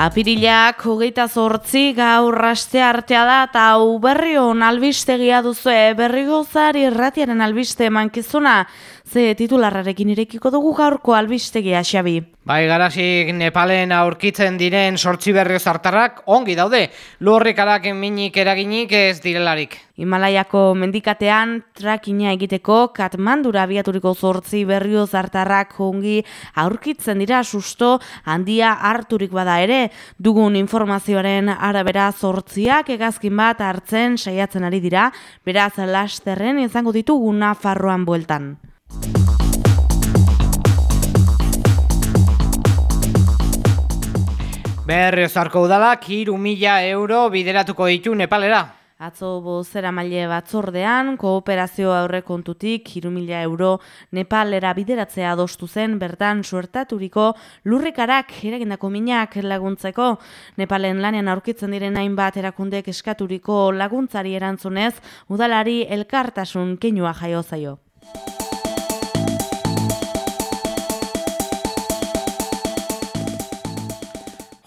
Apirilak hogeita zortzi gaur raste artea da eta hau berri hon albistegia duzu berri gozari erratiaren albiste mankizuna ze titularrarekin irekiko dugu gaurko albistegia xabi. Bai, garasik Nepalen aurkitzen diren sortzi berrio zartarrak ongi daude, lurrikarak minik eraginik ez direlarik. Himalaiako mendikatean trakina egiteko Katmandura abiaturiko zortzi berrio zartarrak ongi aurkitzen dira susto handia harturik bada ere, dugun informazioaren arabera zortziak egazkin bat hartzen saiatzen ari dira, beraz lasterren izango ditugu Nafarroan bueltan. Berri zarko udalak iru mila euro bideratuko ditu Nepalera. Atzo bozera maile batzordean, kooperazio aurre kontutik, iru mila euro Nepalera bideratzea adostu zen, bertan suertaturiko lurrikarak eragindako minak laguntzeko. Nepalen lanean aurkitzen diren hainbat erakundek eskaturiko laguntzari erantzunez, udalari elkartasun keinua jaio zaio.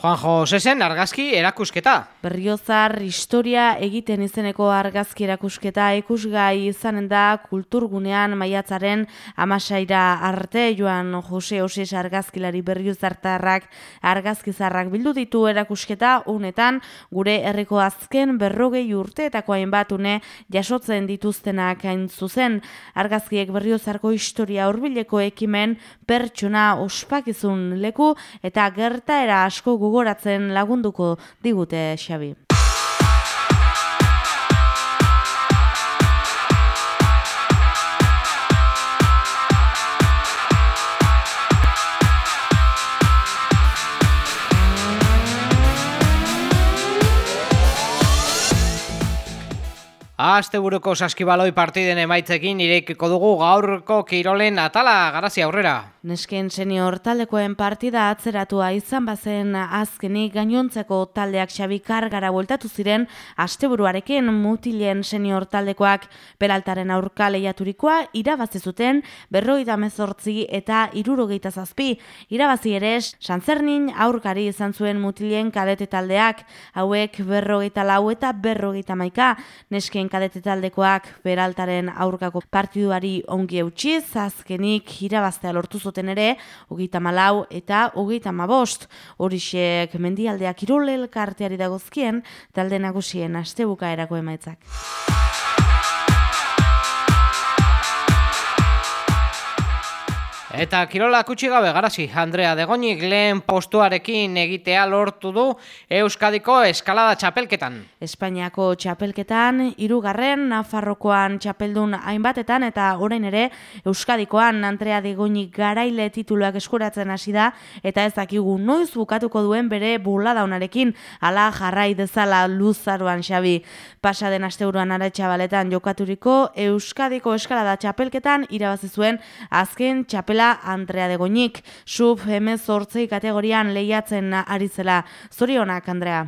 Juanjo Sesen argazki erakusketa. Berriozar historia egiten izeneko argazki erakusketa ikusgai izanen da kulturgunean maiatzaren amasaira arte. Joan Jose Oses argazkilari berriozartarrak argazkizarrak bildu ditu erakusketa unetan. Gure herriko azken berrogei urteetako hainbat une jasotzen dituztenak hain zuzen. Argazkiek berriozarko historia hurbileko ekimen pertsona ospakizun leku eta gertaera asko gogoratzen lagunduko digute Xabi. Aste buruko saskibaloi partiden emaitzekin irekiko dugu gaurko kirolen atala garazi aurrera. Nesken senior taldekoen partida atzeratua izan bazen azkenik gainontzeko taldeak xabi kargara bueltatu ziren asteburuarekin mutilen senior taldekoak peraltaren aurka lehiaturikoa irabazi zuten berroita mezortzi eta irurogeita zazpi. Irabazi ere santzernin aurkari izan zuen mutilen kadete taldeak hauek berrogeita lau eta berrogeita maika. Nesken kadete taldekoak peraltaren aurkako partiduari ongi eutxiz azkenik irabaztea lortu zuten zuten ere, hogeita malau eta hogeita mabost. Horixek mendialdeak irolel karteari dagozkien, talde nagusien astebuka erako emaitzak. Eta Kirola kutsi gabe garasi, Andrea Degonik lehen postuarekin egitea lortu du Euskadiko eskalada txapelketan. Espainiako txapelketan, irugarren, Nafarrokoan txapeldun hainbatetan, eta orain ere Euskadikoan Andrea Degonik garaile tituluak eskuratzen hasi da, eta ez dakigu noiz bukatuko duen bere buladaunarekin, ala jarrai dezala luzaruan xabi. Pasa den asteuruan aratxabaletan jokaturiko Euskadiko eskalada txapelketan irabazi zuen azken txapela Andrea de Goñik, sub M8 kategorian lehiatzen ari zela. Zorionak, Andrea.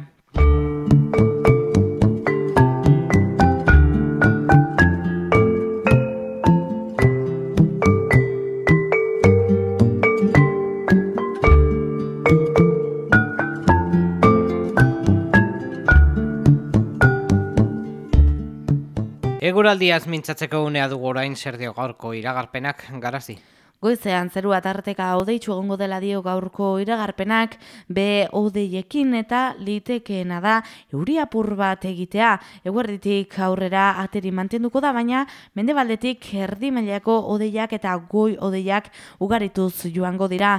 Eguraldiaz mintzatzeko unea dugu orain zer dio gaurko iragarpenak garazi. Goizean zeru atarteka odeitzu egongo dela dio gaurko iragarpenak be odeiekin eta litekeena da euriapur bat egitea. Eguerditik aurrera ateri mantenduko da baina mendebaldetik erdi mailako odeiak eta goi odeiak ugarituz joango dira.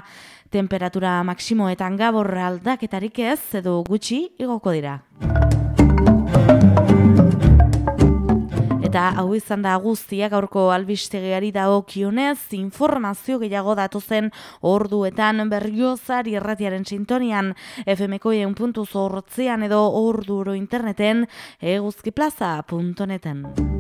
Temperatura maksimoetan gabor aldaketarik ez edo gutxi igoko dira. Eta hau izan da guztiak aurko albistegiari dagokionez informazio gehiago datu zen orduetan berriozar irratiaren sintonian FMko puntu zortzean edo orduro interneten eguzkiplaza.neten.